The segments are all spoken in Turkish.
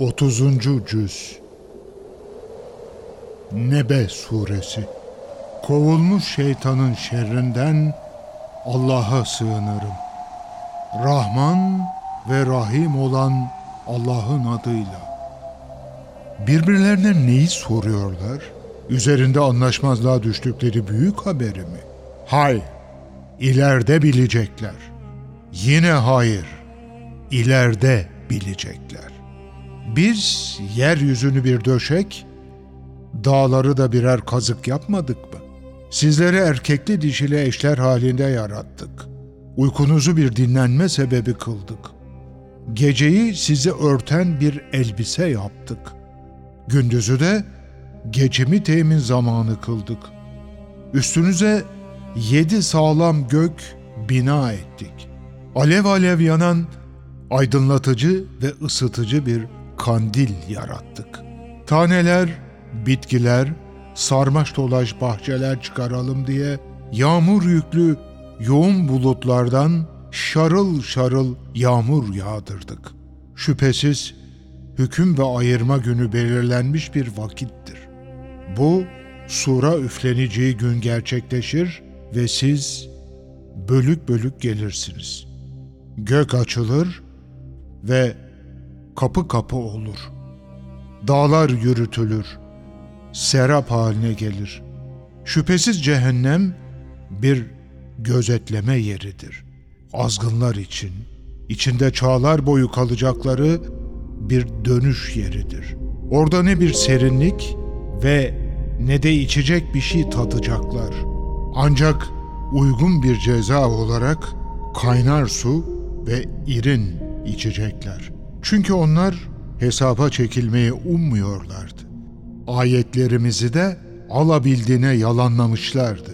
30. Cüz Nebe Suresi Kovulmuş şeytanın şerrinden Allah'a sığınırım. Rahman ve Rahim olan Allah'ın adıyla. Birbirlerine neyi soruyorlar? Üzerinde anlaşmazlığa düştükleri büyük haberi mi? Hayır, ileride bilecekler. Yine hayır, ileride bilecekler. Biz yeryüzünü bir döşek, dağları da birer kazık yapmadık mı? Sizleri erkekli dişili eşler halinde yarattık. Uykunuzu bir dinlenme sebebi kıldık. Geceyi sizi örten bir elbise yaptık. Gündüzü de gecemi temin zamanı kıldık. Üstünüze yedi sağlam gök bina ettik. Alev alev yanan aydınlatıcı ve ısıtıcı bir kandil yarattık. Taneler, bitkiler, sarmaş dolaş bahçeler çıkaralım diye yağmur yüklü yoğun bulutlardan şarıl şarıl yağmur yağdırdık. Şüphesiz hüküm ve ayırma günü belirlenmiş bir vakittir. Bu sura üfleneceği gün gerçekleşir ve siz bölük bölük gelirsiniz. Gök açılır ve kapı kapı olur. Dağlar yürütülür, serap haline gelir. Şüphesiz cehennem bir gözetleme yeridir. Azgınlar için, içinde çağlar boyu kalacakları bir dönüş yeridir. Orada ne bir serinlik ve ne de içecek bir şey tadacaklar. Ancak uygun bir ceza olarak kaynar su ve irin içecekler. Çünkü onlar hesaba çekilmeyi ummuyorlardı. Ayetlerimizi de alabildiğine yalanlamışlardı.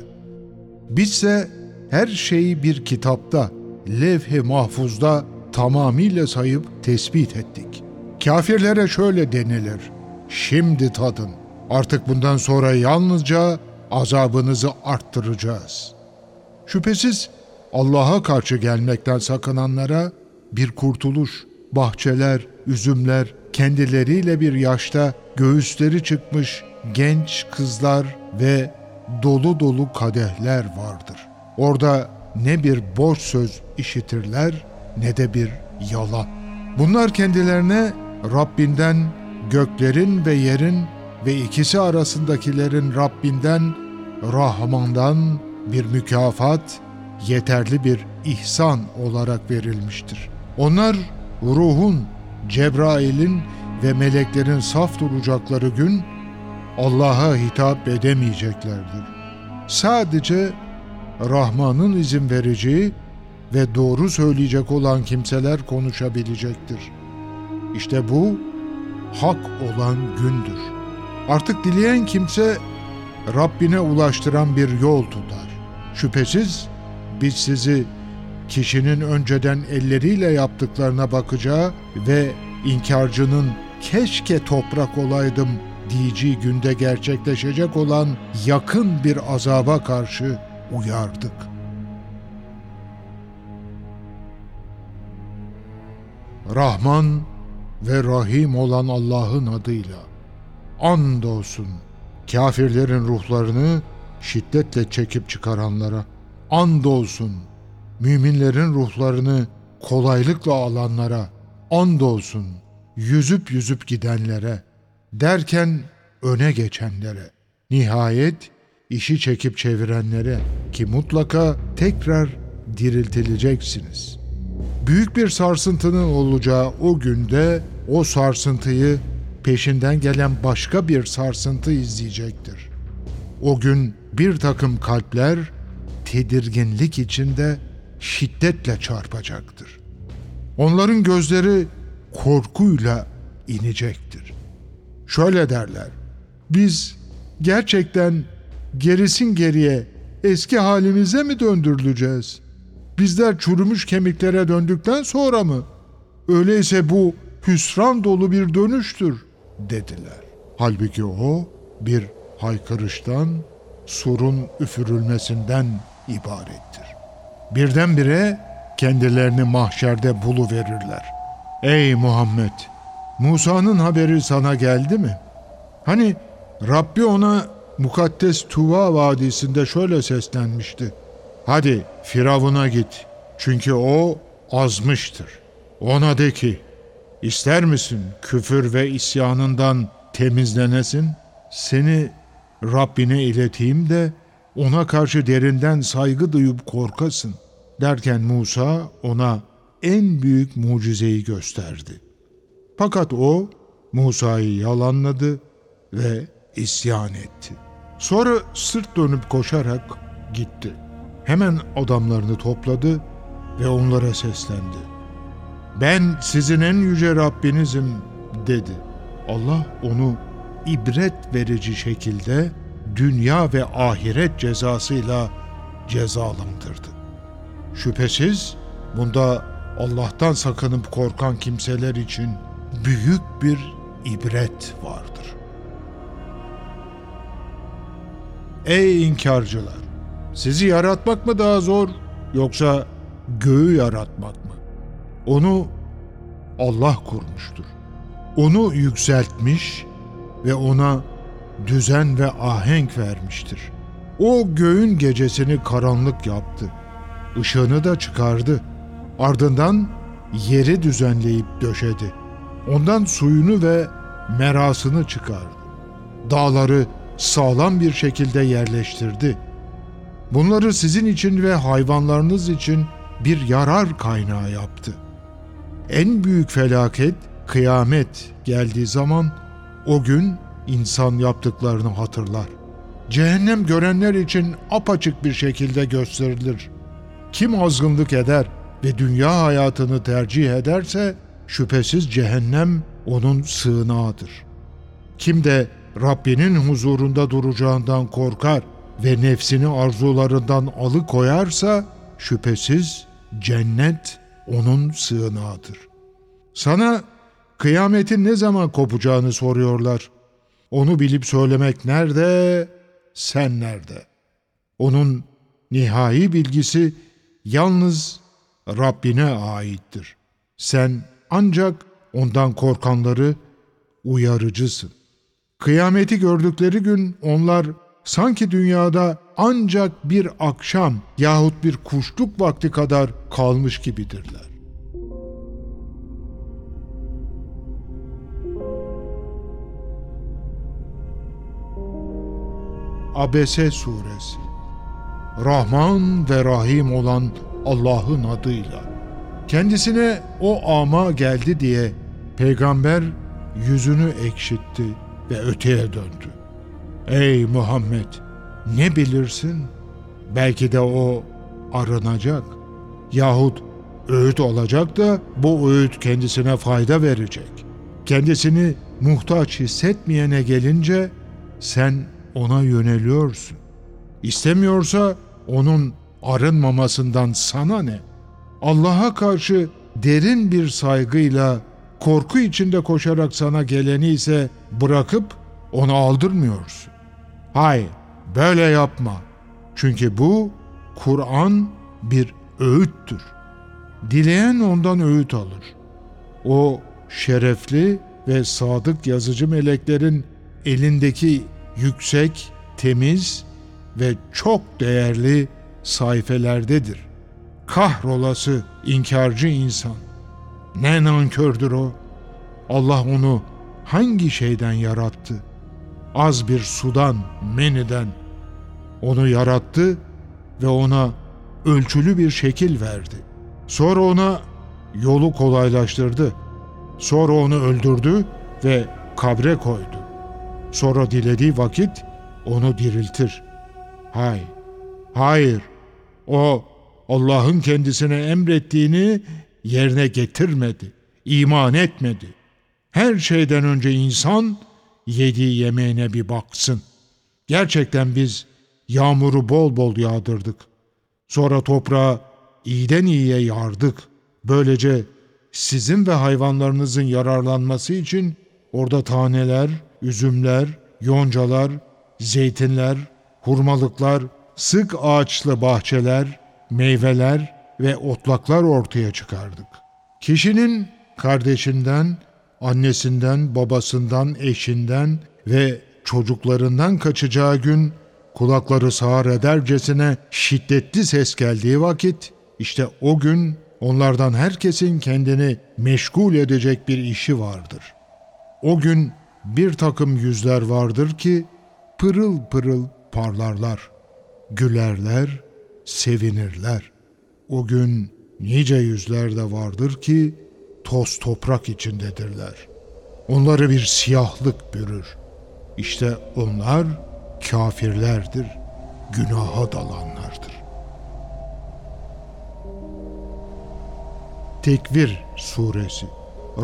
Bizse her şeyi bir kitapta, levh-i mahfuzda tamamıyla sayıp tespit ettik. Kafirlere şöyle denilir. Şimdi tadın. Artık bundan sonra yalnızca azabınızı arttıracağız. Şüphesiz Allah'a karşı gelmekten sakınanlara bir kurtuluş, bahçeler, üzümler, kendileriyle bir yaşta göğüsleri çıkmış genç kızlar ve dolu dolu kadehler vardır. Orada ne bir boş söz işitirler ne de bir yalan. Bunlar kendilerine Rabbinden, göklerin ve yerin ve ikisi arasındakilerin Rabbinden, Rahman'dan bir mükafat, yeterli bir ihsan olarak verilmiştir. Onlar ruhun, Cebrail'in ve meleklerin saf duracakları gün Allah'a hitap edemeyeceklerdir. Sadece Rahman'ın izin vereceği ve doğru söyleyecek olan kimseler konuşabilecektir. İşte bu hak olan gündür. Artık dileyen kimse Rabbine ulaştıran bir yol tutar. Şüphesiz biz sizi kişinin önceden elleriyle yaptıklarına bakacağı ve inkarcının keşke toprak olaydım diyeceği günde gerçekleşecek olan yakın bir azaba karşı uyardık. Rahman ve Rahim olan Allah'ın adıyla andolsun kafirlerin ruhlarını şiddetle çekip çıkaranlara andolsun müminlerin ruhlarını kolaylıkla alanlara andolsun yüzüp yüzüp gidenlere derken öne geçenlere nihayet işi çekip çevirenlere ki mutlaka tekrar diriltileceksiniz. Büyük bir sarsıntının olacağı o günde o sarsıntıyı peşinden gelen başka bir sarsıntı izleyecektir. O gün bir takım kalpler tedirginlik içinde şiddetle çarpacaktır. Onların gözleri korkuyla inecektir. Şöyle derler, biz gerçekten gerisin geriye eski halimize mi döndürüleceğiz? Bizler çürümüş kemiklere döndükten sonra mı? Öyleyse bu hüsran dolu bir dönüştür dediler. Halbuki o bir haykırıştan, surun üfürülmesinden ibarettir. Birdenbire kendilerini mahşerde bulu verirler. Ey Muhammed! Musa'nın haberi sana geldi mi? Hani Rabbi ona mukaddes Tuva Vadisi'nde şöyle seslenmişti. Hadi Firavun'a git. Çünkü o azmıştır. Ona de ki, ister misin küfür ve isyanından temizlenesin? Seni Rabbine ileteyim de ona karşı derinden saygı duyup korkasın. Derken Musa ona en büyük mucizeyi gösterdi. Fakat o Musa'yı yalanladı ve isyan etti. Sonra sırt dönüp koşarak gitti. Hemen adamlarını topladı ve onlara seslendi. Ben sizin en yüce Rabbinizim dedi. Allah onu ibret verici şekilde dünya ve ahiret cezasıyla cezalandırdı. Şüphesiz bunda Allah'tan sakınıp korkan kimseler için büyük bir ibret vardır. Ey inkarcılar! Sizi yaratmak mı daha zor yoksa göğü yaratmak mı? Onu Allah kurmuştur. Onu yükseltmiş ve ona düzen ve ahenk vermiştir. O göğün gecesini karanlık yaptı. Işığını da çıkardı. Ardından yeri düzenleyip döşedi. Ondan suyunu ve merasını çıkardı. Dağları sağlam bir şekilde yerleştirdi. Bunları sizin için ve hayvanlarınız için bir yarar kaynağı yaptı. En büyük felaket kıyamet geldiği zaman o gün insan yaptıklarını hatırlar. Cehennem görenler için apaçık bir şekilde gösterilir. Kim azgınlık eder ve dünya hayatını tercih ederse şüphesiz cehennem onun sığınağıdır. Kim de Rabbinin huzurunda duracağından korkar ve nefsini arzularından alıkoyarsa şüphesiz cennet onun sığınağıdır. Sana kıyametin ne zaman kopacağını soruyorlar. Onu bilip söylemek nerede, sen nerede? Onun nihai bilgisi yalnız Rabbine aittir. Sen ancak ondan korkanları uyarıcısın. Kıyameti gördükleri gün onlar sanki dünyada ancak bir akşam yahut bir kuşluk vakti kadar kalmış gibidirler. Abese Suresi Rahman ve Rahim olan Allah'ın adıyla. Kendisine o ama geldi diye peygamber yüzünü ekşitti ve öteye döndü. Ey Muhammed ne bilirsin? Belki de o arınacak yahut öğüt olacak da bu öğüt kendisine fayda verecek. Kendisini muhtaç hissetmeyene gelince sen ona yöneliyorsun. İstemiyorsa onun arınmamasından sana ne? Allah'a karşı derin bir saygıyla, korku içinde koşarak sana geleni ise bırakıp onu aldırmıyorsun. Hayır, böyle yapma. Çünkü bu Kur'an bir öğüttür. Dileyen ondan öğüt alır. O şerefli ve sadık yazıcı meleklerin elindeki yüksek, temiz ve çok değerli sayfelerdedir. Kahrolası inkarcı insan. Ne nankördür o. Allah onu hangi şeyden yarattı? Az bir sudan, meniden. Onu yarattı ve ona ölçülü bir şekil verdi. Sonra ona yolu kolaylaştırdı. Sonra onu öldürdü ve kabre koydu. Sonra dilediği vakit onu diriltir. Hayır, hayır. O Allah'ın kendisine emrettiğini yerine getirmedi, iman etmedi. Her şeyden önce insan yediği yemeğine bir baksın. Gerçekten biz yağmuru bol bol yağdırdık. Sonra toprağa iyiden iyiye yardık. Böylece sizin ve hayvanlarınızın yararlanması için orada taneler, üzümler, yoncalar, zeytinler, hurmalıklar, sık ağaçlı bahçeler, meyveler ve otlaklar ortaya çıkardık. Kişinin kardeşinden annesinden, babasından, eşinden ve çocuklarından kaçacağı gün kulakları sağır edercesine şiddetli ses geldiği vakit işte o gün onlardan herkesin kendini meşgul edecek bir işi vardır. O gün bir takım yüzler vardır ki pırıl pırıl parlarlar, gülerler, sevinirler. O gün nice yüzler de vardır ki toz toprak içindedirler. Onları bir siyahlık bürür. İşte onlar kafirlerdir, günaha dalanlardır. Tekvir Suresi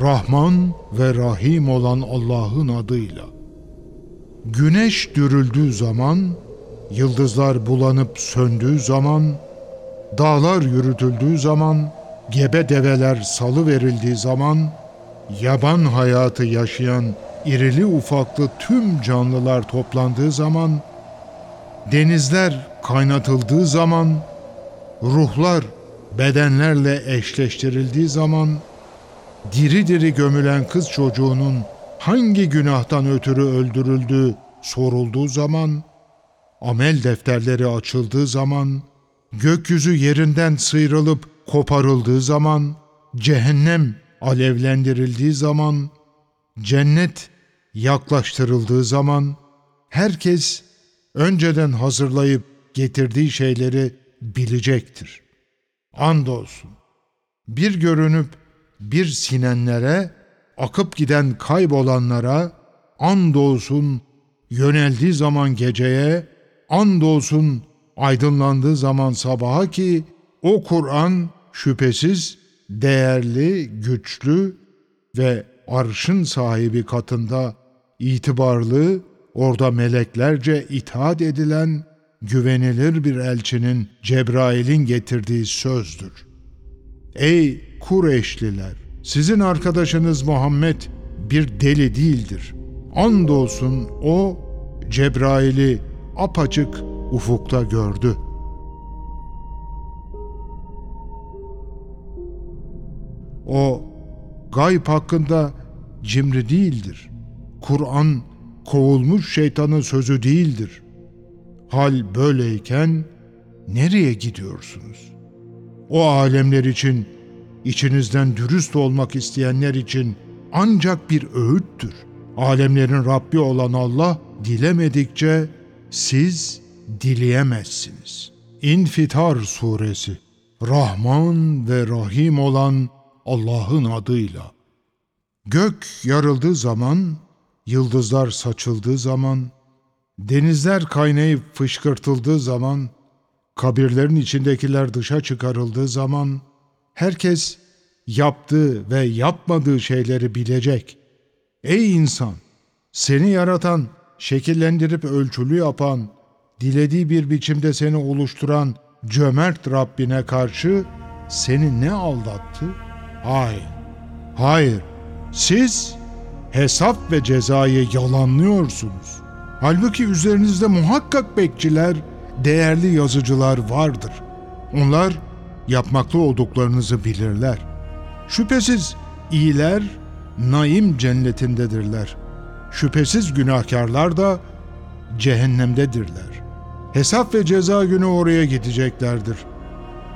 Rahman ve Rahim olan Allah'ın adıyla. Güneş dürüldüğü zaman, yıldızlar bulanıp söndüğü zaman, dağlar yürütüldüğü zaman, gebe develer salı verildiği zaman, yaban hayatı yaşayan irili ufaklı tüm canlılar toplandığı zaman, denizler kaynatıldığı zaman, ruhlar bedenlerle eşleştirildiği zaman, diri diri gömülen kız çocuğunun hangi günahtan ötürü öldürüldüğü sorulduğu zaman, amel defterleri açıldığı zaman, gökyüzü yerinden sıyrılıp koparıldığı zaman, cehennem alevlendirildiği zaman, cennet yaklaştırıldığı zaman, herkes önceden hazırlayıp getirdiği şeyleri bilecektir. Andolsun, bir görünüp bir sinenlere, akıp giden kaybolanlara, andolsun yöneldiği zaman geceye, andolsun aydınlandığı zaman sabaha ki o Kur'an şüphesiz değerli, güçlü ve arşın sahibi katında itibarlı, orada meleklerce itaat edilen güvenilir bir elçinin Cebrail'in getirdiği sözdür. Ey Kureyşliler! Sizin arkadaşınız Muhammed bir deli değildir. Andolsun o Cebrail'i apaçık ufukta gördü. O gayb hakkında cimri değildir. Kur'an kovulmuş şeytanın sözü değildir. Hal böyleyken nereye gidiyorsunuz? O alemler için içinizden dürüst olmak isteyenler için ancak bir öğüttür. Alemlerin Rabbi olan Allah dilemedikçe siz dileyemezsiniz. İnfitar Suresi Rahman ve Rahim olan Allah'ın adıyla. Gök yarıldığı zaman, yıldızlar saçıldığı zaman, denizler kaynayıp fışkırtıldığı zaman, kabirlerin içindekiler dışa çıkarıldığı zaman, herkes yaptığı ve yapmadığı şeyleri bilecek. Ey insan! Seni yaratan, şekillendirip ölçülü yapan, dilediği bir biçimde seni oluşturan cömert Rabbine karşı seni ne aldattı? Hayır, hayır. Siz hesap ve cezayı yalanlıyorsunuz. Halbuki üzerinizde muhakkak bekçiler, değerli yazıcılar vardır. Onlar yapmakta olduklarınızı bilirler. Şüphesiz iyiler naim cennetindedirler. Şüphesiz günahkarlar da cehennemdedirler. Hesap ve ceza günü oraya gideceklerdir.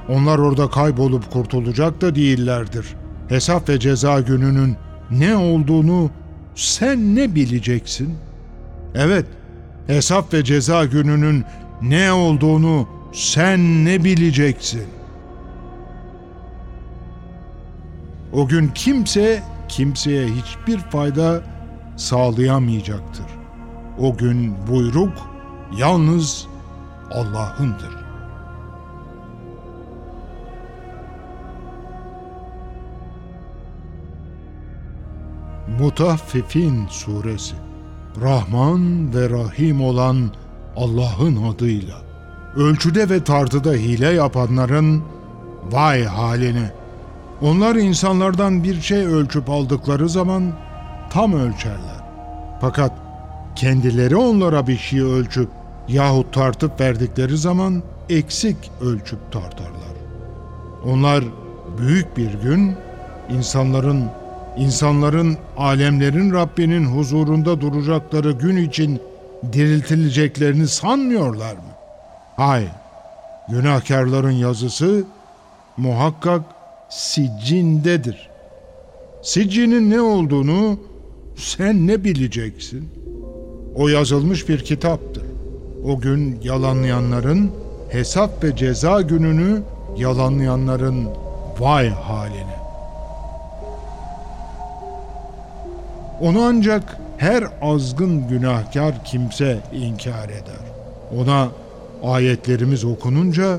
Onlar orada kaybolup kurtulacak da değillerdir. Hesap ve ceza gününün ne olduğunu sen ne bileceksin? Evet, hesap ve ceza gününün ne olduğunu sen ne bileceksin? O gün kimse kimseye hiçbir fayda sağlayamayacaktır. O gün buyruk yalnız Allah'ındır. Mutaffifin Suresi Rahman ve Rahim olan Allah'ın adıyla ölçüde ve tartıda hile yapanların vay haline. Onlar insanlardan bir şey ölçüp aldıkları zaman tam ölçerler. Fakat kendileri onlara bir şey ölçüp yahut tartıp verdikleri zaman eksik ölçüp tartarlar. Onlar büyük bir gün insanların insanların alemlerin Rabbinin huzurunda duracakları gün için diriltileceklerini sanmıyorlar mı? Hayır. Günahkarların yazısı muhakkak siccindedir. Siccinin ne olduğunu sen ne bileceksin? O yazılmış bir kitaptır. O gün yalanlayanların hesap ve ceza gününü yalanlayanların vay haline. Onu ancak her azgın günahkar kimse inkar eder. Ona ayetlerimiz okununca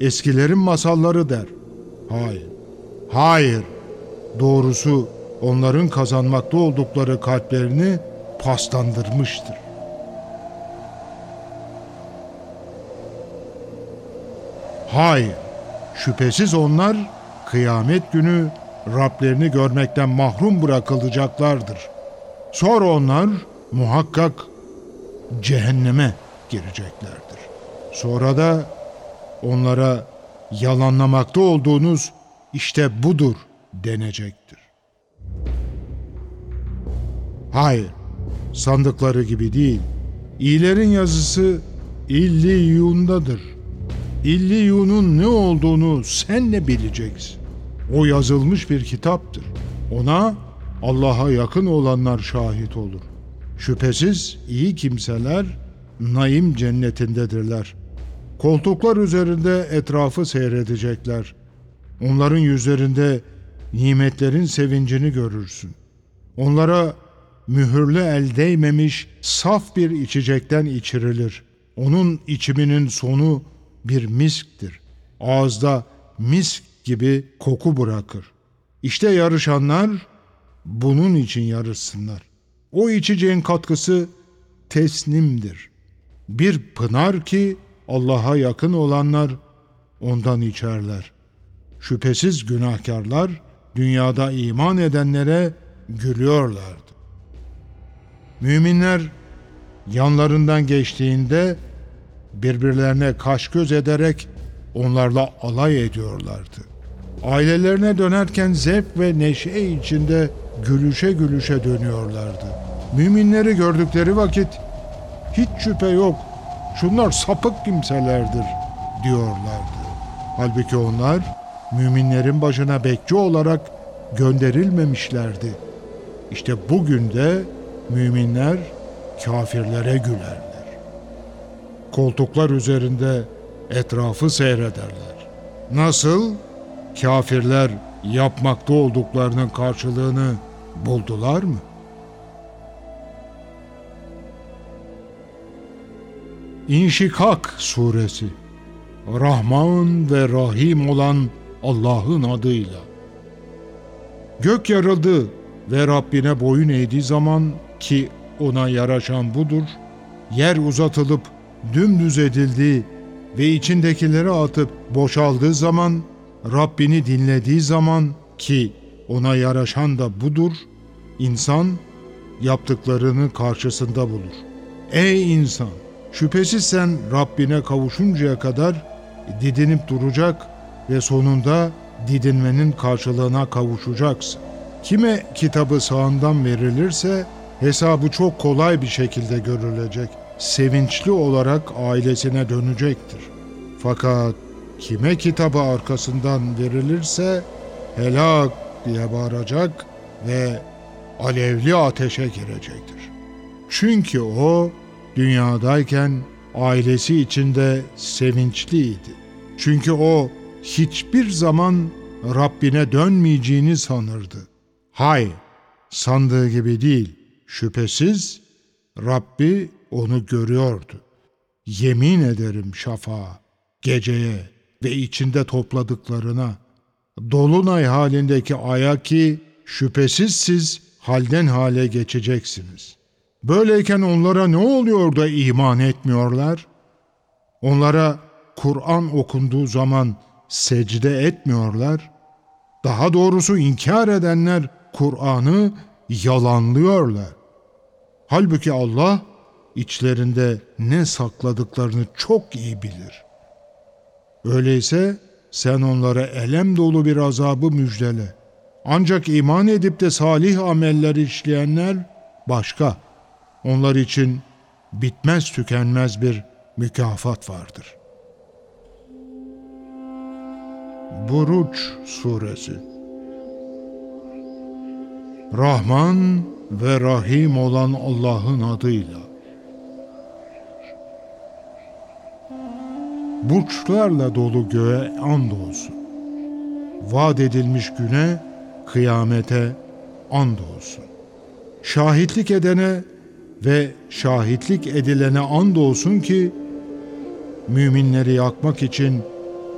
eskilerin masalları der. Hayır. Hayır. Doğrusu onların kazanmakta oldukları kalplerini paslandırmıştır. Hayır. Şüphesiz onlar kıyamet günü Rablerini görmekten mahrum bırakılacaklardır. Sonra onlar muhakkak cehenneme gireceklerdir. Sonra da onlara yalanlamakta olduğunuz işte budur denecektir. Hayır, sandıkları gibi değil. İyilerin yazısı İlliyun'dadır. İlliyun'un ne olduğunu sen ne bileceksin? O yazılmış bir kitaptır. Ona Allah'a yakın olanlar şahit olur. Şüphesiz iyi kimseler naim cennetindedirler. Koltuklar üzerinde etrafı seyredecekler. Onların yüzlerinde nimetlerin sevincini görürsün. Onlara mühürlü el değmemiş saf bir içecekten içirilir. Onun içiminin sonu bir misktir. Ağızda misk gibi koku bırakır. İşte yarışanlar bunun için yarışsınlar. O içeceğin katkısı tesnimdir. Bir pınar ki Allah'a yakın olanlar ondan içerler. Şüphesiz günahkarlar dünyada iman edenlere gülüyorlardı. Müminler yanlarından geçtiğinde birbirlerine kaş göz ederek onlarla alay ediyorlardı. Ailelerine dönerken zevk ve neşe içinde gülüşe gülüşe dönüyorlardı. Müminleri gördükleri vakit hiç şüphe yok şunlar sapık kimselerdir diyorlardı. Halbuki onlar müminlerin başına bekçi olarak gönderilmemişlerdi. İşte bugün de müminler kafirlere gülerler. Koltuklar üzerinde etrafı seyrederler. Nasıl? Kafirler yapmakta olduklarının karşılığını buldular mı? İnşikak Suresi Rahman ve Rahim olan Allah'ın adıyla. Gök yarıldı ve Rabbine boyun eğdiği zaman ki ona yaraşan budur, yer uzatılıp dümdüz edildi ve içindekileri atıp boşaldığı zaman, Rabbini dinlediği zaman ki ona yaraşan da budur, insan yaptıklarını karşısında bulur. Ey insan! Şüphesiz sen Rabbine kavuşuncaya kadar didinip duracak ve sonunda didinmenin karşılığına kavuşacaksın. Kime kitabı sağından verilirse hesabı çok kolay bir şekilde görülecek. Sevinçli olarak ailesine dönecektir. Fakat kime kitabı arkasından verilirse helak diye bağıracak ve alevli ateşe girecektir. Çünkü o dünyadayken ailesi içinde sevinçliydi. Çünkü o hiçbir zaman Rabbine dönmeyeceğini sanırdı. Hayır, sandığı gibi değil. Şüphesiz Rabbi onu görüyordu. Yemin ederim şafağa, geceye ve içinde topladıklarına, dolunay halindeki aya ki şüphesiz siz halden hale geçeceksiniz. Böyleyken onlara ne oluyor da iman etmiyorlar? Onlara Kur'an okunduğu zaman secde etmiyorlar. Daha doğrusu inkar edenler Kur'an'ı yalanlıyorlar. Halbuki Allah içlerinde ne sakladıklarını çok iyi bilir. Öyleyse sen onlara elem dolu bir azabı müjdele. Ancak iman edip de salih ameller işleyenler başka. Onlar için bitmez tükenmez bir mükafat vardır. Buruç Suresi Rahman ve Rahim olan Allah'ın adıyla. Burçlarla dolu göğe andolsun. Vaat edilmiş güne, kıyamete andolsun. Şahitlik edene ve şahitlik edilene andolsun ki, müminleri yakmak için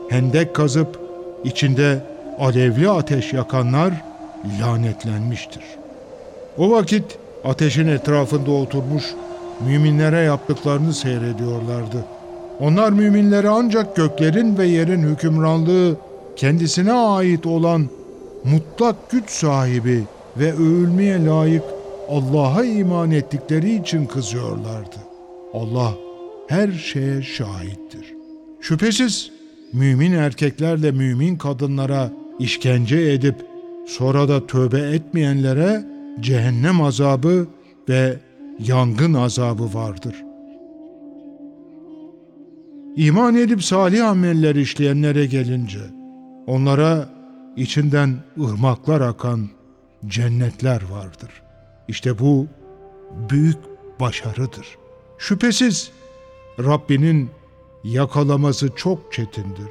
hendek kazıp içinde alevli ateş yakanlar lanetlenmiştir. O vakit ateşin etrafında oturmuş müminlere yaptıklarını seyrediyorlardı. Onlar müminlere ancak göklerin ve yerin hükümranlığı kendisine ait olan mutlak güç sahibi ve övülmeye layık Allah'a iman ettikleri için kızıyorlardı. Allah her şeye şahittir. Şüphesiz mümin erkeklerle mümin kadınlara işkence edip sonra da tövbe etmeyenlere cehennem azabı ve yangın azabı vardır. İman edip salih ameller işleyenlere gelince onlara içinden ırmaklar akan cennetler vardır. İşte bu büyük başarıdır. Şüphesiz Rabbinin yakalaması çok çetindir.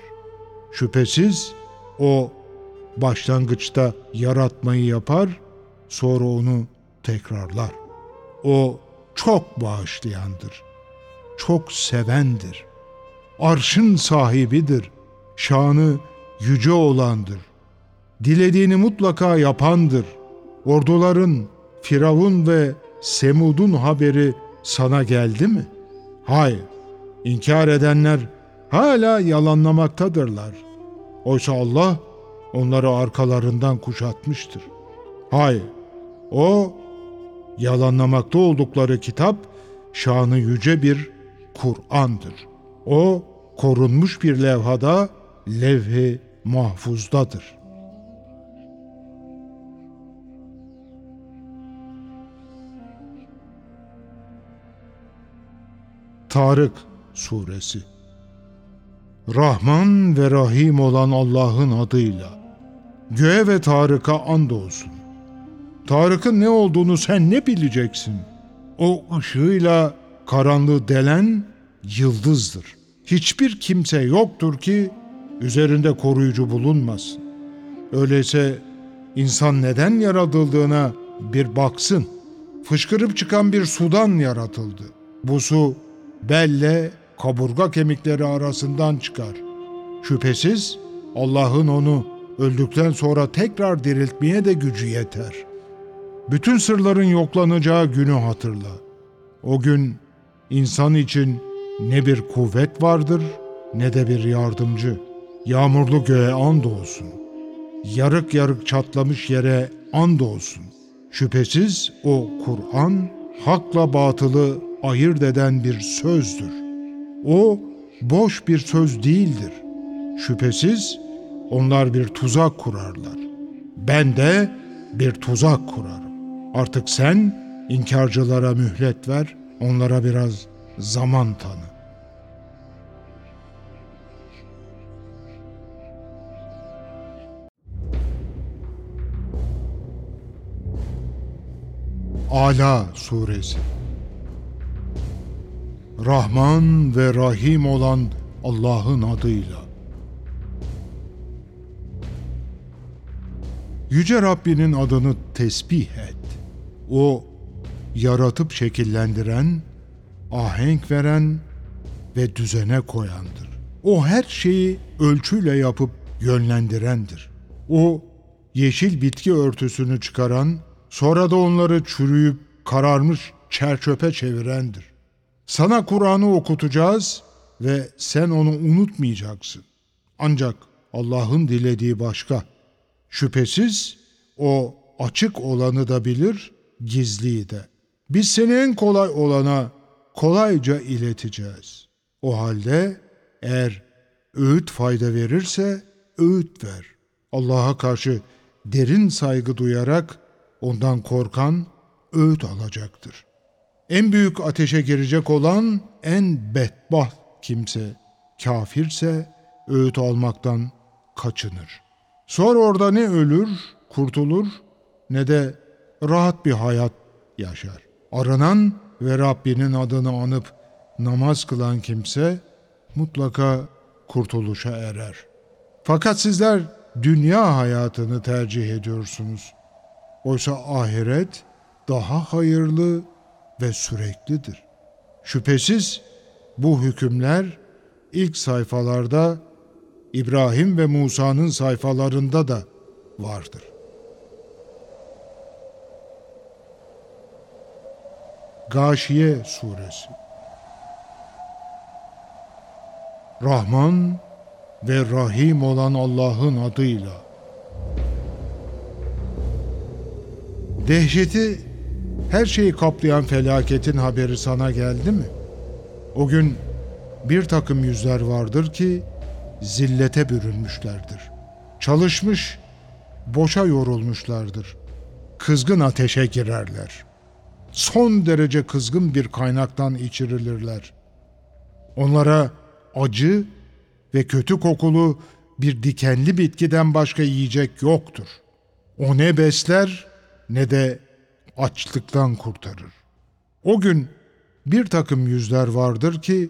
Şüphesiz o başlangıçta yaratmayı yapar, sonra onu tekrarlar. O çok bağışlayandır, çok sevendir. Arşın sahibidir, şanı yüce olandır. Dilediğini mutlaka yapandır. Orduların, Firavun ve Semud'un haberi sana geldi mi? Hayır. İnkar edenler hala yalanlamaktadırlar. Oysa Allah onları arkalarından kuşatmıştır. Hayır, o yalanlamakta oldukları kitap şanı yüce bir Kur'an'dır. O korunmuş bir levhada levh-i mahfuzdadır. Tarık Suresi Rahman ve Rahim olan Allah'ın adıyla göğe ve Tarık'a andolsun. Tarık'ın ne olduğunu sen ne bileceksin? O ışığıyla karanlığı delen yıldızdır. Hiçbir kimse yoktur ki üzerinde koruyucu bulunmasın. Öyleyse insan neden yaratıldığına bir baksın. Fışkırıp çıkan bir sudan yaratıldı. Bu su belle kaburga kemikleri arasından çıkar. Şüphesiz Allah'ın onu öldükten sonra tekrar diriltmeye de gücü yeter. Bütün sırların yoklanacağı günü hatırla. O gün insan için ne bir kuvvet vardır ne de bir yardımcı. Yağmurlu göğe and olsun. Yarık yarık çatlamış yere and olsun. Şüphesiz o Kur'an hakla batılı ayırt eden bir sözdür. O boş bir söz değildir. Şüphesiz onlar bir tuzak kurarlar. Ben de bir tuzak kurarım. Artık sen inkarcılara mühlet ver, onlara biraz zaman tanı. Ala Suresi Rahman ve Rahim olan Allah'ın adıyla. Yüce Rabbinin adını tesbih et. O yaratıp şekillendiren, ahenk veren ve düzene koyandır. O her şeyi ölçüyle yapıp yönlendirendir. O yeşil bitki örtüsünü çıkaran, sonra da onları çürüyüp kararmış çerçöpe çevirendir. Sana Kur'an'ı okutacağız ve sen onu unutmayacaksın. Ancak Allah'ın dilediği başka. Şüphesiz o açık olanı da bilir, gizliyi de. Biz seni en kolay olana kolayca ileteceğiz. O halde eğer öğüt fayda verirse öğüt ver. Allah'a karşı derin saygı duyarak ondan korkan öğüt alacaktır. En büyük ateşe girecek olan en bedbaht kimse, kafirse öğüt almaktan kaçınır. Sonra orada ne ölür, kurtulur ne de rahat bir hayat yaşar. Aranan ve Rabbinin adını anıp namaz kılan kimse mutlaka kurtuluşa erer. Fakat sizler dünya hayatını tercih ediyorsunuz. Oysa ahiret daha hayırlı ve süreklidir. Şüphesiz bu hükümler ilk sayfalarda İbrahim ve Musa'nın sayfalarında da vardır. Gâşiye Suresi Rahman ve Rahim olan Allah'ın adıyla. Dehşeti, her şeyi kaplayan felaketin haberi sana geldi mi? O gün bir takım yüzler vardır ki zillete bürünmüşlerdir. Çalışmış, boşa yorulmuşlardır. Kızgın ateşe girerler. Son derece kızgın bir kaynaktan içirilirler. Onlara acı ve kötü kokulu bir dikenli bitkiden başka yiyecek yoktur. O ne besler ne de açlıktan kurtarır. O gün bir takım yüzler vardır ki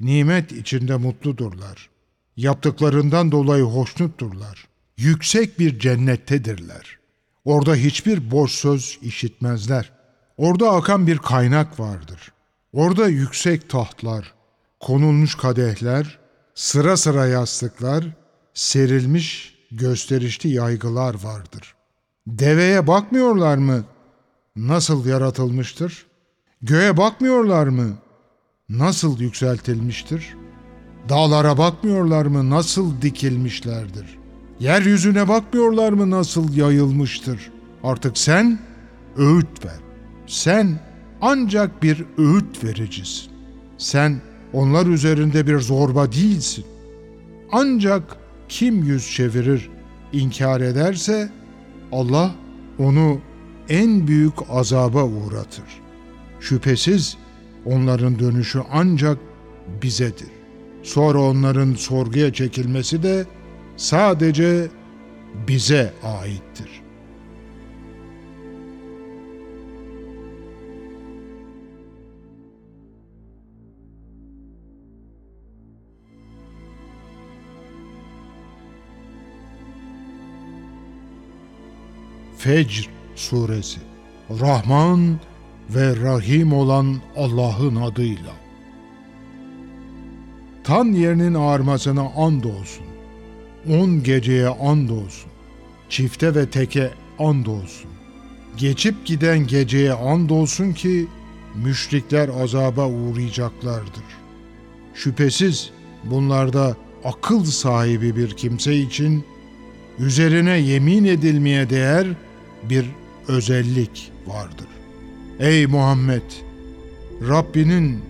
nimet içinde mutludurlar. Yaptıklarından dolayı hoşnutturlar. Yüksek bir cennettedirler. Orada hiçbir boş söz işitmezler. Orada akan bir kaynak vardır. Orada yüksek tahtlar, konulmuş kadehler, sıra sıra yastıklar, serilmiş gösterişli yaygılar vardır. Deveye bakmıyorlar mı? Nasıl yaratılmıştır? Göğe bakmıyorlar mı? Nasıl yükseltilmiştir? Dağlara bakmıyorlar mı? Nasıl dikilmişlerdir? Yeryüzüne bakmıyorlar mı? Nasıl yayılmıştır? Artık sen öğüt ver. Sen ancak bir öğüt vericisin. Sen onlar üzerinde bir zorba değilsin. Ancak kim yüz çevirir, inkar ederse Allah onu en büyük azaba uğratır. Şüphesiz onların dönüşü ancak bizedir. Sonra onların sorguya çekilmesi de sadece bize aittir. Fecr suresi Rahman ve Rahim olan Allah'ın adıyla. Tan yerinin ağarmasına and olsun. On geceye and olsun. Çifte ve teke and olsun. Geçip giden geceye and olsun ki müşrikler azaba uğrayacaklardır. Şüphesiz bunlarda akıl sahibi bir kimse için üzerine yemin edilmeye değer bir özellik vardır. Ey Muhammed! Rabbinin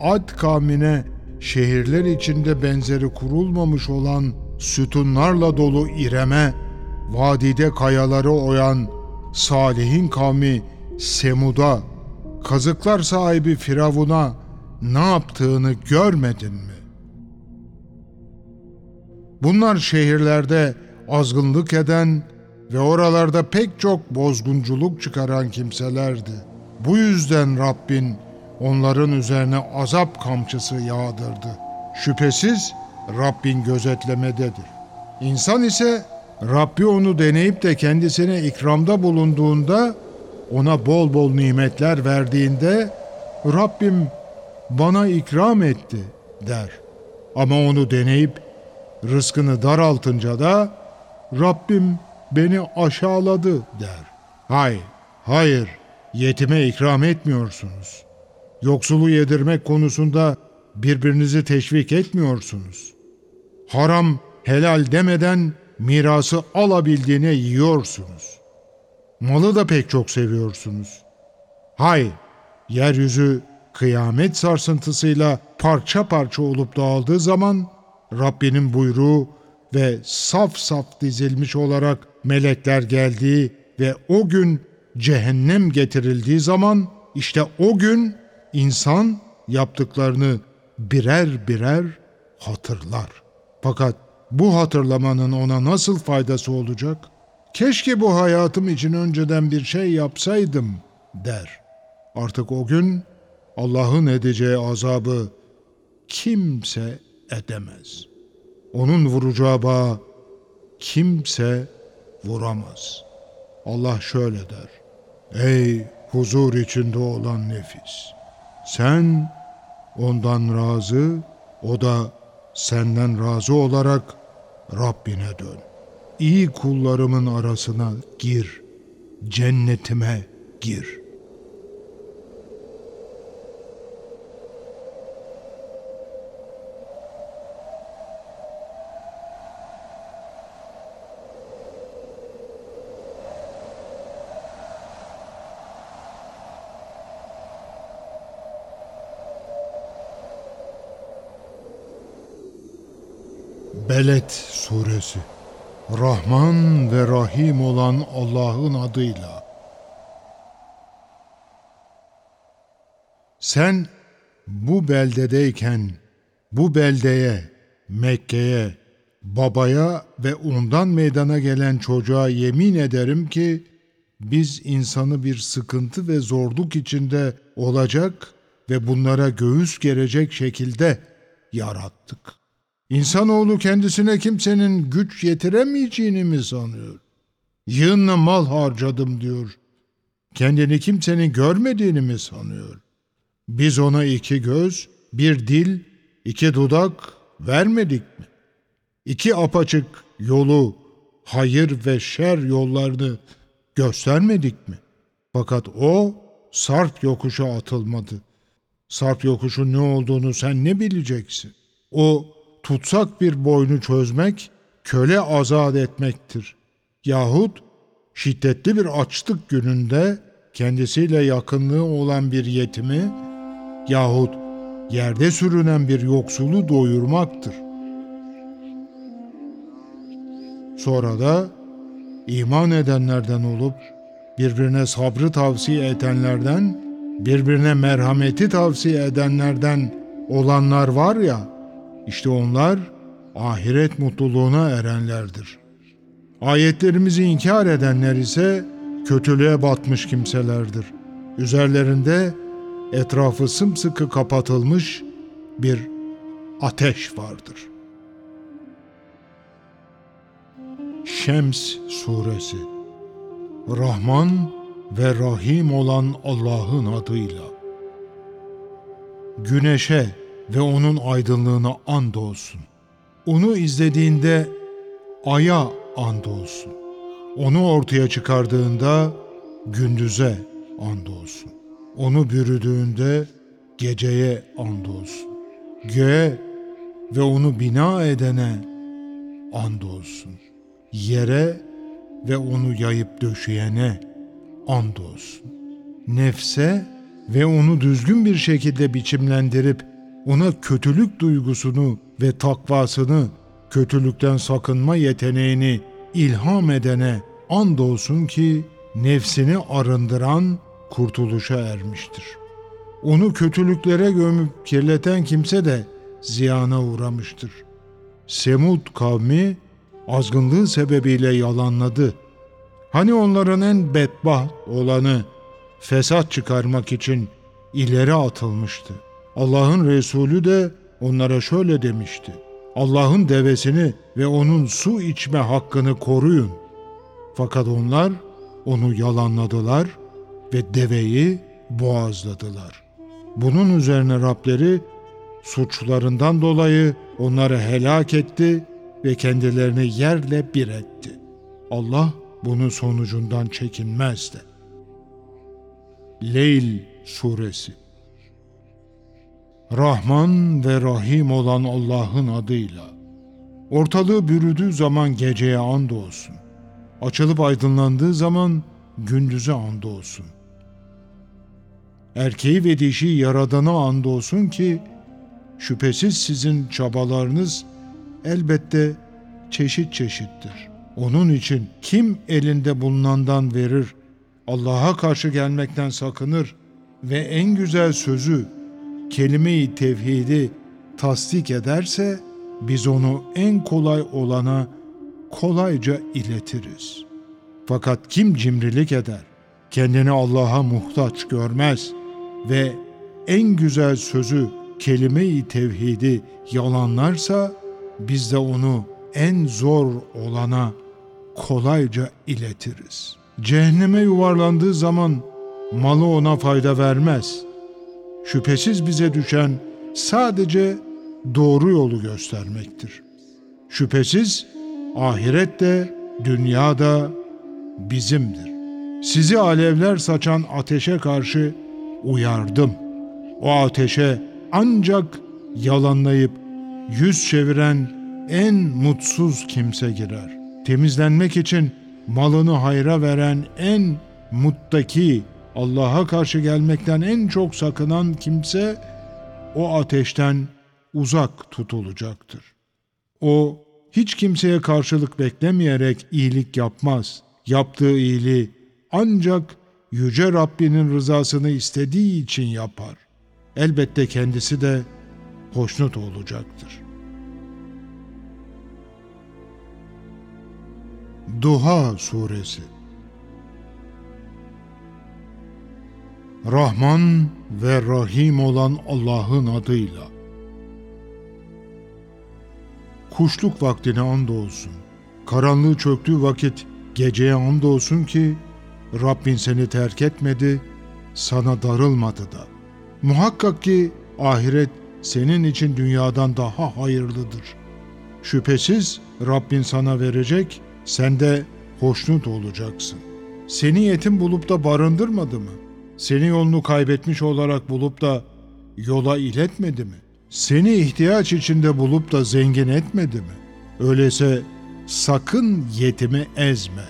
Ad kavmine şehirler içinde benzeri kurulmamış olan sütunlarla dolu İrem'e, vadide kayaları oyan Salih'in kavmi Semud'a, kazıklar sahibi Firavun'a ne yaptığını görmedin mi? Bunlar şehirlerde azgınlık eden ve oralarda pek çok bozgunculuk çıkaran kimselerdi. Bu yüzden Rabbin onların üzerine azap kamçısı yağdırdı. Şüphesiz Rabbin gözetlemededir. İnsan ise Rabbi onu deneyip de kendisine ikramda bulunduğunda, ona bol bol nimetler verdiğinde Rabbim bana ikram etti der. Ama onu deneyip rızkını daraltınca da Rabbim beni aşağıladı der. Hayır, hayır, yetime ikram etmiyorsunuz. Yoksulu yedirmek konusunda birbirinizi teşvik etmiyorsunuz. Haram, helal demeden mirası alabildiğine yiyorsunuz. Malı da pek çok seviyorsunuz. Hayır, yeryüzü kıyamet sarsıntısıyla parça parça olup dağıldığı zaman Rabbinin buyruğu ve saf saf dizilmiş olarak melekler geldiği ve o gün cehennem getirildiği zaman işte o gün insan yaptıklarını birer birer hatırlar. Fakat bu hatırlamanın ona nasıl faydası olacak? Keşke bu hayatım için önceden bir şey yapsaydım der. Artık o gün Allah'ın edeceği azabı kimse edemez. Onun vuracağı bağ kimse vuramaz. Allah şöyle der. Ey huzur içinde olan nefis! Sen ondan razı, o da senden razı olarak Rabbine dön. İyi kullarımın arasına gir, cennetime gir.'' Beled Suresi Rahman ve Rahim olan Allah'ın adıyla Sen bu beldedeyken bu beldeye, Mekke'ye, babaya ve ondan meydana gelen çocuğa yemin ederim ki biz insanı bir sıkıntı ve zorluk içinde olacak ve bunlara göğüs gerecek şekilde yarattık.'' İnsanoğlu kendisine kimsenin güç yetiremeyeceğini mi sanıyor? Yığınla mal harcadım diyor. Kendini kimsenin görmediğini mi sanıyor? Biz ona iki göz, bir dil, iki dudak vermedik mi? İki apaçık yolu, hayır ve şer yollarını göstermedik mi? Fakat o sarp yokuşa atılmadı. Sarp yokuşun ne olduğunu sen ne bileceksin? O tutsak bir boynu çözmek, köle azat etmektir. Yahut şiddetli bir açlık gününde kendisiyle yakınlığı olan bir yetimi yahut yerde sürünen bir yoksulu doyurmaktır. Sonra da iman edenlerden olup birbirine sabrı tavsiye edenlerden, birbirine merhameti tavsiye edenlerden olanlar var ya, işte onlar ahiret mutluluğuna erenlerdir. Ayetlerimizi inkar edenler ise kötülüğe batmış kimselerdir. Üzerlerinde etrafı sımsıkı kapatılmış bir ateş vardır. Şems Suresi Rahman ve Rahim olan Allah'ın adıyla Güneşe ve onun aydınlığına andolsun. Onu izlediğinde aya andolsun. Onu ortaya çıkardığında gündüze andolsun. Onu bürüdüğünde geceye andolsun. Göğe ve onu bina edene andolsun. Yere ve onu yayıp döşeyene andolsun. Nefse ve onu düzgün bir şekilde biçimlendirip ona kötülük duygusunu ve takvasını, kötülükten sakınma yeteneğini ilham edene andolsun ki nefsini arındıran kurtuluşa ermiştir. Onu kötülüklere gömüp kirleten kimse de ziyana uğramıştır. Semud kavmi azgınlığı sebebiyle yalanladı. Hani onların en bedbaht olanı fesat çıkarmak için ileri atılmıştı. Allah'ın Resulü de onlara şöyle demişti. Allah'ın devesini ve onun su içme hakkını koruyun. Fakat onlar onu yalanladılar ve deveyi boğazladılar. Bunun üzerine Rableri suçlarından dolayı onları helak etti ve kendilerini yerle bir etti. Allah bunun sonucundan çekinmezdi. Leyl Suresi Rahman ve Rahim olan Allah'ın adıyla. Ortalığı bürüdüğü zaman geceye andolsun. Açılıp aydınlandığı zaman gündüze andolsun. Erkeği ve dişi yaradana andolsun ki şüphesiz sizin çabalarınız elbette çeşit çeşittir. Onun için kim elinde bulunandan verir, Allah'a karşı gelmekten sakınır ve en güzel sözü, kelime-i tevhidi tasdik ederse, biz onu en kolay olana kolayca iletiriz. Fakat kim cimrilik eder, kendini Allah'a muhtaç görmez ve en güzel sözü, kelime-i tevhidi yalanlarsa, biz de onu en zor olana kolayca iletiriz. Cehenneme yuvarlandığı zaman malı ona fayda vermez. Şüphesiz bize düşen sadece doğru yolu göstermektir. Şüphesiz ahiret de dünya da bizimdir. Sizi alevler saçan ateşe karşı uyardım. O ateşe ancak yalanlayıp yüz çeviren en mutsuz kimse girer. Temizlenmek için malını hayra veren en muttaki, Allah'a karşı gelmekten en çok sakınan kimse o ateşten uzak tutulacaktır. O hiç kimseye karşılık beklemeyerek iyilik yapmaz. Yaptığı iyiliği ancak yüce Rabbinin rızasını istediği için yapar. Elbette kendisi de hoşnut olacaktır. Duha Suresi Rahman ve Rahim olan Allah'ın adıyla Kuşluk vaktine andolsun. Karanlığı çöktüğü vakit geceye andolsun ki Rabbin seni terk etmedi, sana darılmadı da. Muhakkak ki ahiret senin için dünyadan daha hayırlıdır. Şüphesiz Rabbin sana verecek, sen de hoşnut olacaksın. Seni yetim bulup da barındırmadı mı? Seni yolunu kaybetmiş olarak bulup da yola iletmedi mi? Seni ihtiyaç içinde bulup da zengin etmedi mi? Öyleyse sakın yetimi ezme.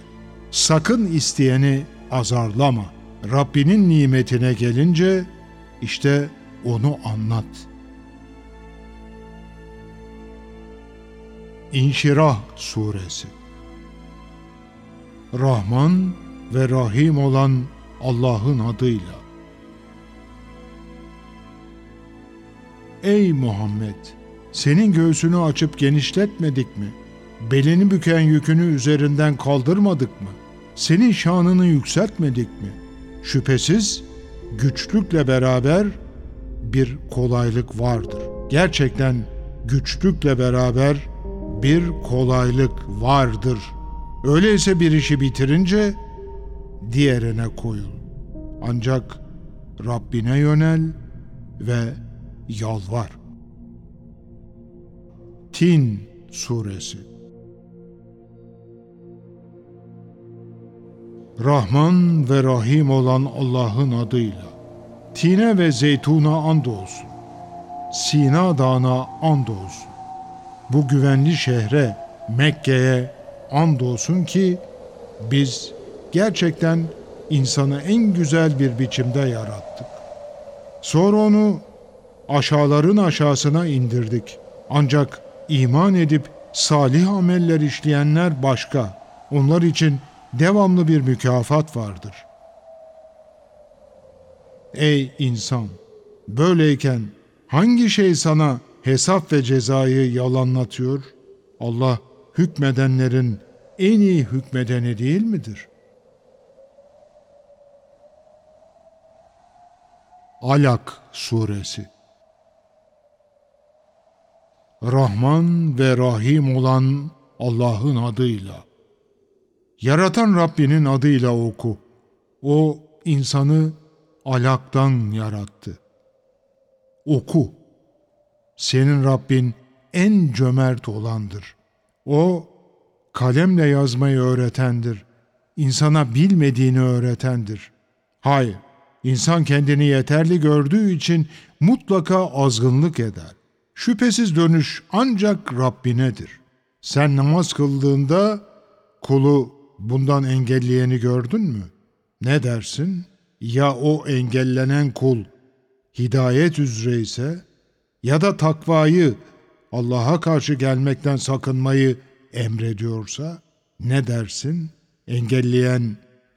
Sakın isteyeni azarlama. Rabbinin nimetine gelince işte onu anlat. İnşirah Suresi Rahman ve Rahim olan Allah'ın adıyla. Ey Muhammed! Senin göğsünü açıp genişletmedik mi? Belini büken yükünü üzerinden kaldırmadık mı? Senin şanını yükseltmedik mi? Şüphesiz güçlükle beraber bir kolaylık vardır. Gerçekten güçlükle beraber bir kolaylık vardır. Öyleyse bir işi bitirince diğerine koyul. Ancak Rabbine yönel ve yalvar. Tin Suresi Rahman ve Rahim olan Allah'ın adıyla. Tine ve zeytuna andolsun. Sina dağına andolsun. Bu güvenli şehre, Mekke'ye andolsun ki biz gerçekten insanı en güzel bir biçimde yarattık. Sonra onu aşağıların aşağısına indirdik. Ancak iman edip salih ameller işleyenler başka. Onlar için devamlı bir mükafat vardır. Ey insan! Böyleyken hangi şey sana hesap ve cezayı yalanlatıyor? Allah hükmedenlerin en iyi hükmedeni değil midir? Alak Suresi Rahman ve Rahim olan Allah'ın adıyla. Yaratan Rabbinin adıyla oku. O insanı alaktan yarattı. Oku. Senin Rabbin en cömert olandır. O kalemle yazmayı öğretendir. İnsana bilmediğini öğretendir. Hayır, insan kendini yeterli gördüğü için mutlaka azgınlık eder. Şüphesiz dönüş ancak Rabbinedir. Sen namaz kıldığında kulu bundan engelleyeni gördün mü? Ne dersin? Ya o engellenen kul hidayet üzere ise ya da takvayı Allah'a karşı gelmekten sakınmayı emrediyorsa ne dersin? Engelleyen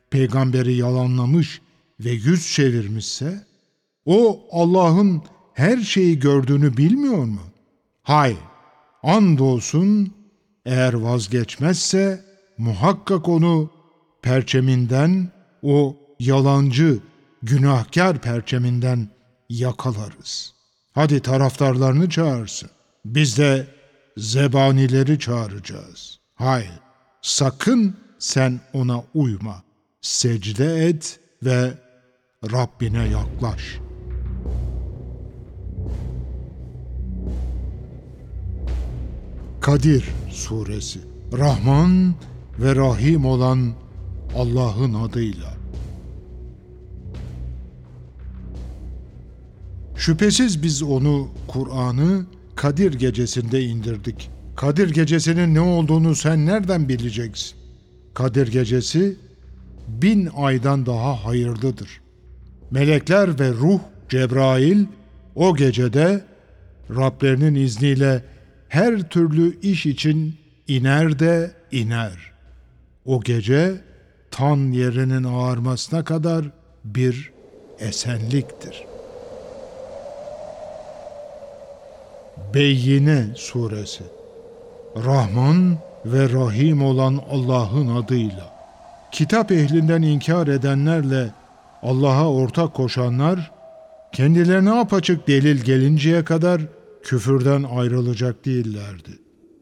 peygamberi yalanlamış ve yüz çevirmişse o Allah'ın her şeyi gördüğünü bilmiyor mu? Hayır. Andolsun eğer vazgeçmezse muhakkak onu perçeminden, o yalancı, günahkar perçeminden yakalarız. Hadi taraftarlarını çağırsın. Biz de zebanileri çağıracağız. Hayır, sakın sen ona uyma. Secde et ve Rabbine yaklaş. Kadir Suresi Rahman ve Rahim olan Allah'ın adıyla. Şüphesiz biz onu, Kur'an'ı Kadir gecesinde indirdik. Kadir gecesinin ne olduğunu sen nereden bileceksin? Kadir gecesi bin aydan daha hayırlıdır. Melekler ve ruh Cebrail o gecede Rablerinin izniyle her türlü iş için iner de iner. O gece tan yerinin ağarmasına kadar bir esenliktir. Beyyine Suresi Rahman ve Rahim olan Allah'ın adıyla. Kitap ehlinden inkar edenlerle Allah'a ortak koşanlar, kendilerine apaçık delil gelinceye kadar küfürden ayrılacak değillerdi.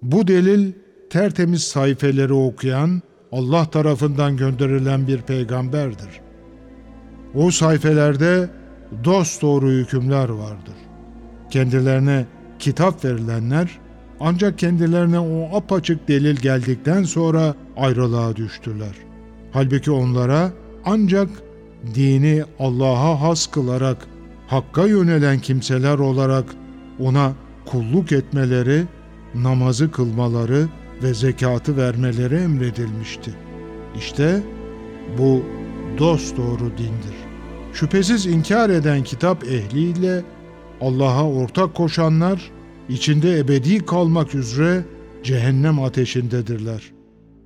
Bu delil tertemiz sayfeleri okuyan, Allah tarafından gönderilen bir peygamberdir. O sayfelerde dost doğru hükümler vardır. Kendilerine kitap verilenler ancak kendilerine o apaçık delil geldikten sonra ayrılığa düştüler. Halbuki onlara ancak dini Allah'a has kılarak Hakka yönelen kimseler olarak ona kulluk etmeleri, namazı kılmaları ve zekatı vermeleri emredilmişti. İşte bu dost doğru dindir. Şüphesiz inkar eden kitap ehliyle Allah'a ortak koşanlar içinde ebedi kalmak üzere cehennem ateşindedirler.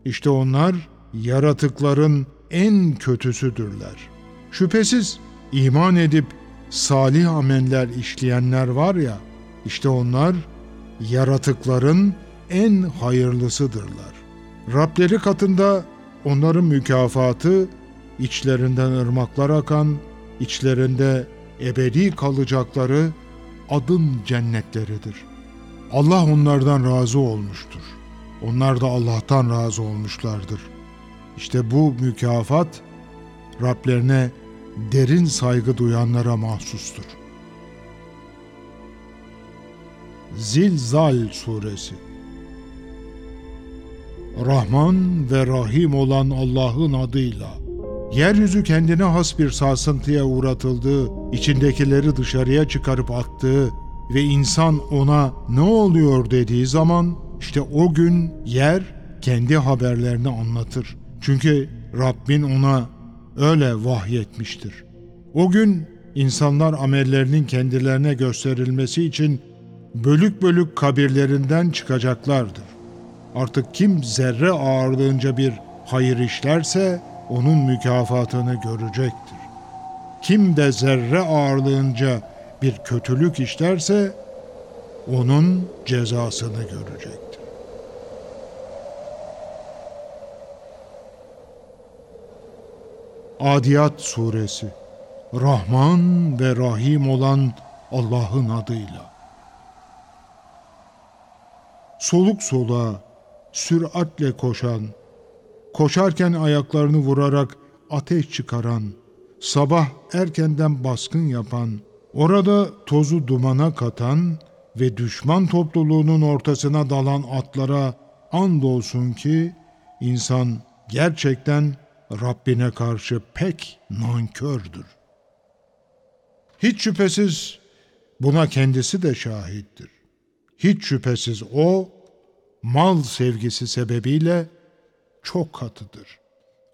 İşte onlar yaratıkların en kötüsüdürler. Şüphesiz iman edip salih ameller işleyenler var ya, işte onlar yaratıkların en hayırlısıdırlar. Rableri katında onların mükafatı içlerinden ırmaklar akan, içlerinde ebedi kalacakları adın cennetleridir. Allah onlardan razı olmuştur. Onlar da Allah'tan razı olmuşlardır. İşte bu mükafat Rablerine derin saygı duyanlara mahsustur. Zilzal Suresi Rahman ve Rahim olan Allah'ın adıyla yeryüzü kendine has bir sarsıntıya uğratıldığı, içindekileri dışarıya çıkarıp attığı ve insan ona ne oluyor dediği zaman işte o gün yer kendi haberlerini anlatır. Çünkü Rabbin ona öyle vahyetmiştir. O gün insanlar amellerinin kendilerine gösterilmesi için bölük bölük kabirlerinden çıkacaklardır. Artık kim zerre ağırlığınca bir hayır işlerse onun mükafatını görecektir. Kim de zerre ağırlığınca bir kötülük işlerse onun cezasını görecektir. Adiyat Suresi Rahman ve Rahim olan Allah'ın adıyla. Soluk soluğa, süratle koşan, koşarken ayaklarını vurarak ateş çıkaran, sabah erkenden baskın yapan, orada tozu dumana katan ve düşman topluluğunun ortasına dalan atlara andolsun ki insan gerçekten Rabbine karşı pek nankördür. Hiç şüphesiz buna kendisi de şahittir. Hiç şüphesiz o mal sevgisi sebebiyle çok katıdır.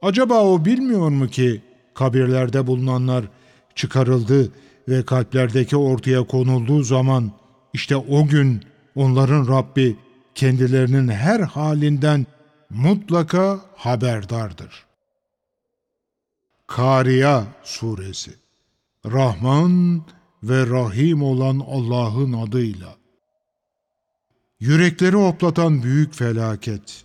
Acaba o bilmiyor mu ki kabirlerde bulunanlar çıkarıldı ve kalplerdeki ortaya konulduğu zaman işte o gün onların Rabbi kendilerinin her halinden mutlaka haberdardır. Kariya Suresi Rahman ve Rahim olan Allah'ın adıyla. Yürekleri hoplatan büyük felaket.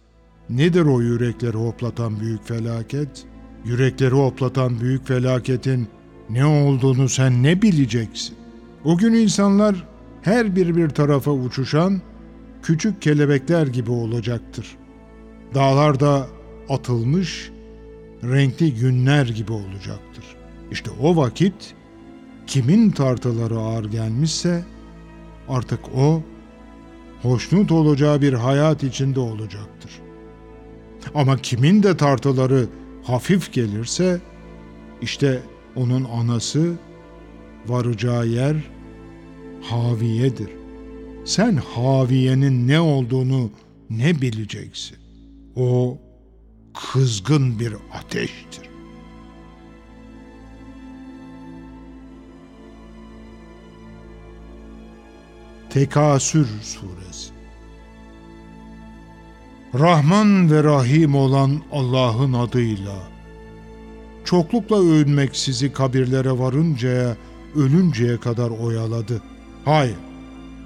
Nedir o yürekleri hoplatan büyük felaket? Yürekleri hoplatan büyük felaketin ne olduğunu sen ne bileceksin? O gün insanlar her bir bir tarafa uçuşan küçük kelebekler gibi olacaktır. Dağlarda atılmış renkli günler gibi olacaktır. İşte o vakit kimin tartıları ağır gelmişse artık o hoşnut olacağı bir hayat içinde olacaktır. Ama kimin de tartıları hafif gelirse işte onun anası varacağı yer haviyedir. Sen haviyenin ne olduğunu ne bileceksin? O kızgın bir ateştir. Tekasür Suresi Rahman ve Rahim olan Allah'ın adıyla çoklukla övünmek sizi kabirlere varıncaya, ölünceye kadar oyaladı. Hayır,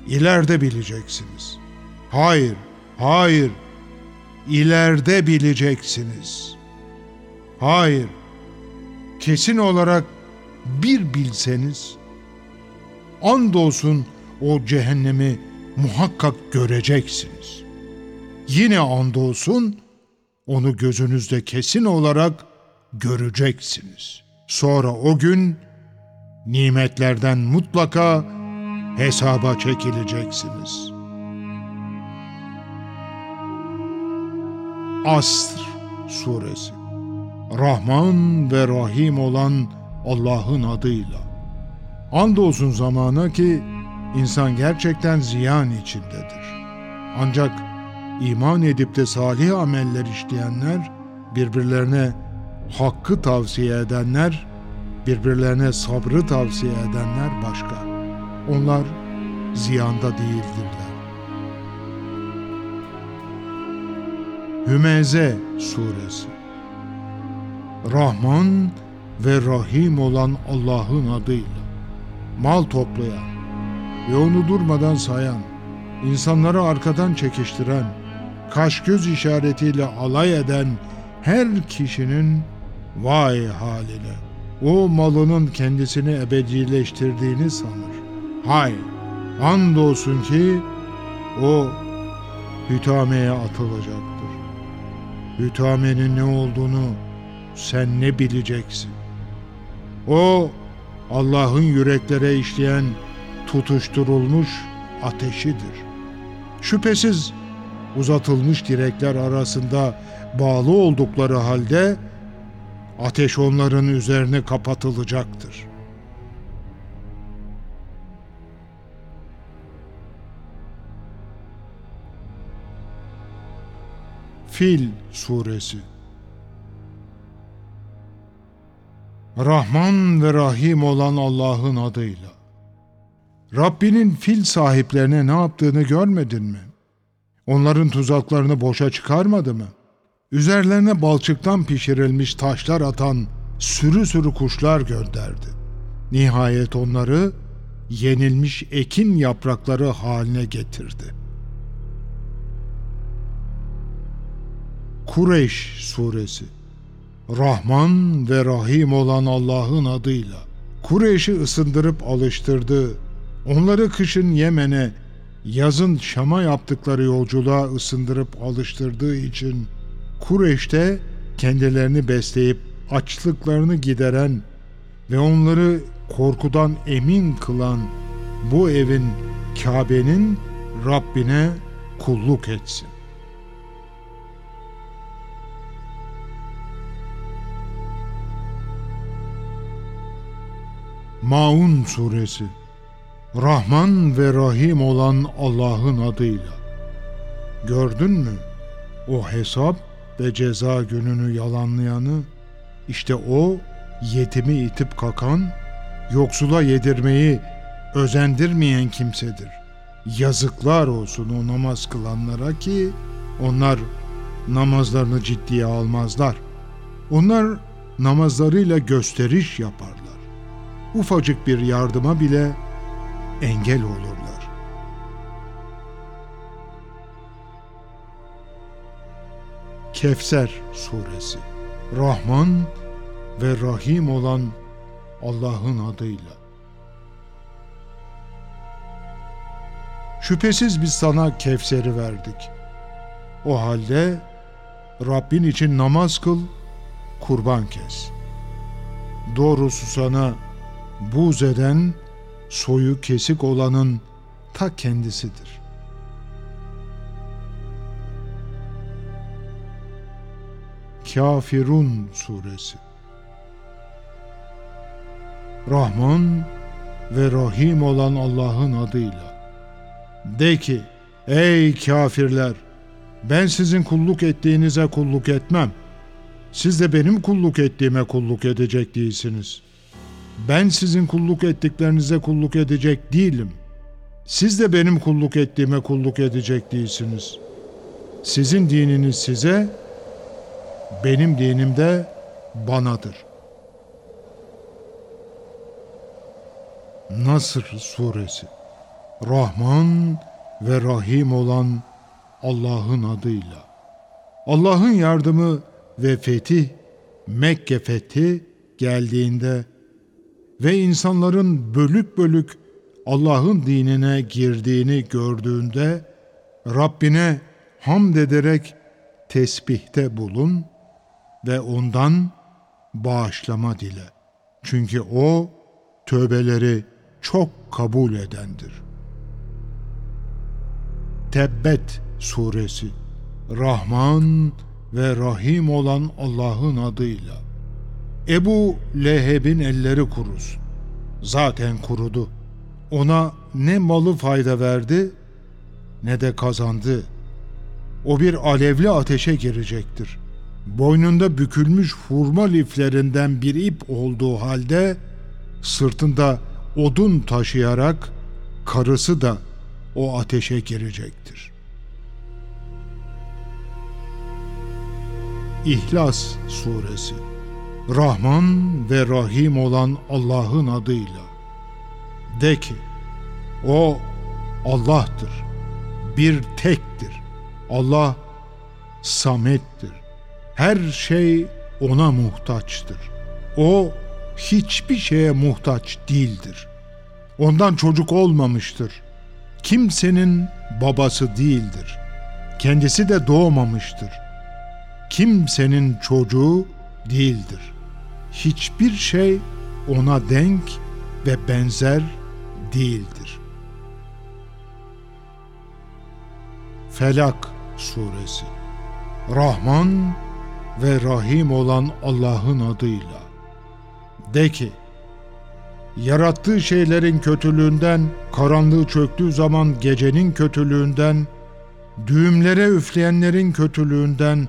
ileride bileceksiniz. Hayır, hayır, ileride bileceksiniz. Hayır, kesin olarak bir bilseniz, andolsun o cehennemi muhakkak göreceksiniz. Yine andolsun onu gözünüzde kesin olarak göreceksiniz. Sonra o gün nimetlerden mutlaka hesaba çekileceksiniz. Asr Suresi Rahman ve Rahim olan Allah'ın adıyla. Andolsun zamana ki insan gerçekten ziyan içindedir. Ancak iman edip de salih ameller işleyenler, birbirlerine hakkı tavsiye edenler, birbirlerine sabrı tavsiye edenler başka. Onlar ziyanda değildirler. Hümeze Suresi Rahman ve Rahim olan Allah'ın adıyla mal toplayan ve onu durmadan sayan, insanları arkadan çekiştiren, kaş göz işaretiyle alay eden her kişinin vay haline. O malının kendisini ebedileştirdiğini sanır. Hayır, andolsun ki o hütameye atılacaktır. Hütamenin ne olduğunu sen ne bileceksin? O Allah'ın yüreklere işleyen tutuşturulmuş ateşidir. Şüphesiz uzatılmış direkler arasında bağlı oldukları halde ateş onların üzerine kapatılacaktır. Fil Suresi Rahman ve Rahim olan Allah'ın adıyla. Rabbinin fil sahiplerine ne yaptığını görmedin mi? Onların tuzaklarını boşa çıkarmadı mı? Üzerlerine balçıktan pişirilmiş taşlar atan sürü sürü kuşlar gönderdi. Nihayet onları yenilmiş ekin yaprakları haline getirdi. Kureyş Suresi Rahman ve Rahim olan Allah'ın adıyla Kureyş'i ısındırıp alıştırdı. Onları kışın Yemen'e, yazın Şam'a yaptıkları yolculuğa ısındırıp alıştırdığı için Kureyş'te kendilerini besleyip açlıklarını gideren ve onları korkudan emin kılan bu evin Kabe'nin Rabbine kulluk etsin. Maun Suresi Rahman ve Rahim olan Allah'ın adıyla. Gördün mü? O hesap ve ceza gününü yalanlayanı, işte o yetimi itip kakan, yoksula yedirmeyi özendirmeyen kimsedir. yazıklar olsun o namaz kılanlara ki onlar namazlarını ciddiye almazlar. Onlar namazlarıyla gösteriş yaparlar. Ufacık bir yardıma bile engel olurlar. Kevser Suresi Rahman ve Rahim olan Allah'ın adıyla. Şüphesiz biz sana Kevser'i verdik. O halde Rabbin için namaz kıl, kurban kes. Doğrusu sana buz eden, soyu kesik olanın ta kendisidir. Kafirun Suresi Rahman ve Rahim olan Allah'ın adıyla. De ki, ey kafirler! Ben sizin kulluk ettiğinize kulluk etmem. Siz de benim kulluk ettiğime kulluk edecek değilsiniz. Ben sizin kulluk ettiklerinize kulluk edecek değilim. Siz de benim kulluk ettiğime kulluk edecek değilsiniz. Sizin dininiz size, benim dinim de banadır. Nasr Suresi Rahman ve Rahim olan Allah'ın adıyla. Allah'ın yardımı ve fetih, Mekke fethi geldiğinde ve insanların bölük bölük Allah'ın dinine girdiğini gördüğünde Rabbine hamd ederek tesbihte bulun ve ondan bağışlama dile. Çünkü o tövbeleri çok kabul edendir. Tebbet Suresi Rahman ve Rahim olan Allah'ın adıyla. Ebu Leheb'in elleri kurusun. Zaten kurudu. Ona ne malı fayda verdi ne de kazandı. O bir alevli ateşe girecektir. Boynunda bükülmüş hurma liflerinden bir ip olduğu halde sırtında odun taşıyarak karısı da o ateşe girecektir. İhlas Suresi Rahman ve Rahim olan Allah'ın adıyla. De ki, O Allah'tır, bir tektir. Allah samettir. Her şey O'na muhtaçtır. O hiçbir şeye muhtaç değildir. Ondan çocuk olmamıştır. Kimsenin babası değildir. Kendisi de doğmamıştır. Kimsenin çocuğu değildir. Hiçbir şey ona denk ve benzer değildir. Felak Suresi Rahman ve Rahim olan Allah'ın adıyla. De ki, yarattığı şeylerin kötülüğünden, karanlığı çöktüğü zaman gecenin kötülüğünden, düğümlere üfleyenlerin kötülüğünden,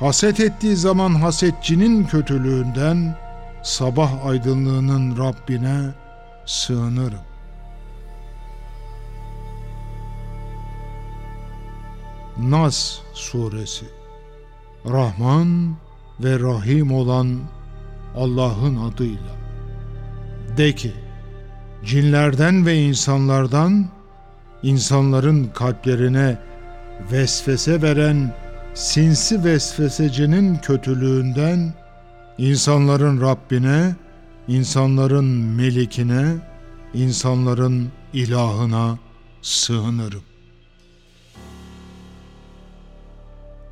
haset ettiği zaman hasetçinin kötülüğünden, sabah aydınlığının Rabbine sığınırım. Nas Suresi Rahman ve Rahim olan Allah'ın adıyla. De ki, cinlerden ve insanlardan, insanların kalplerine vesvese veren sinsi vesvesecinin kötülüğünden, insanların Rabbine, insanların melikine, insanların ilahına sığınırım.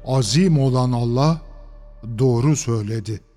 Azim olan Allah doğru söyledi.''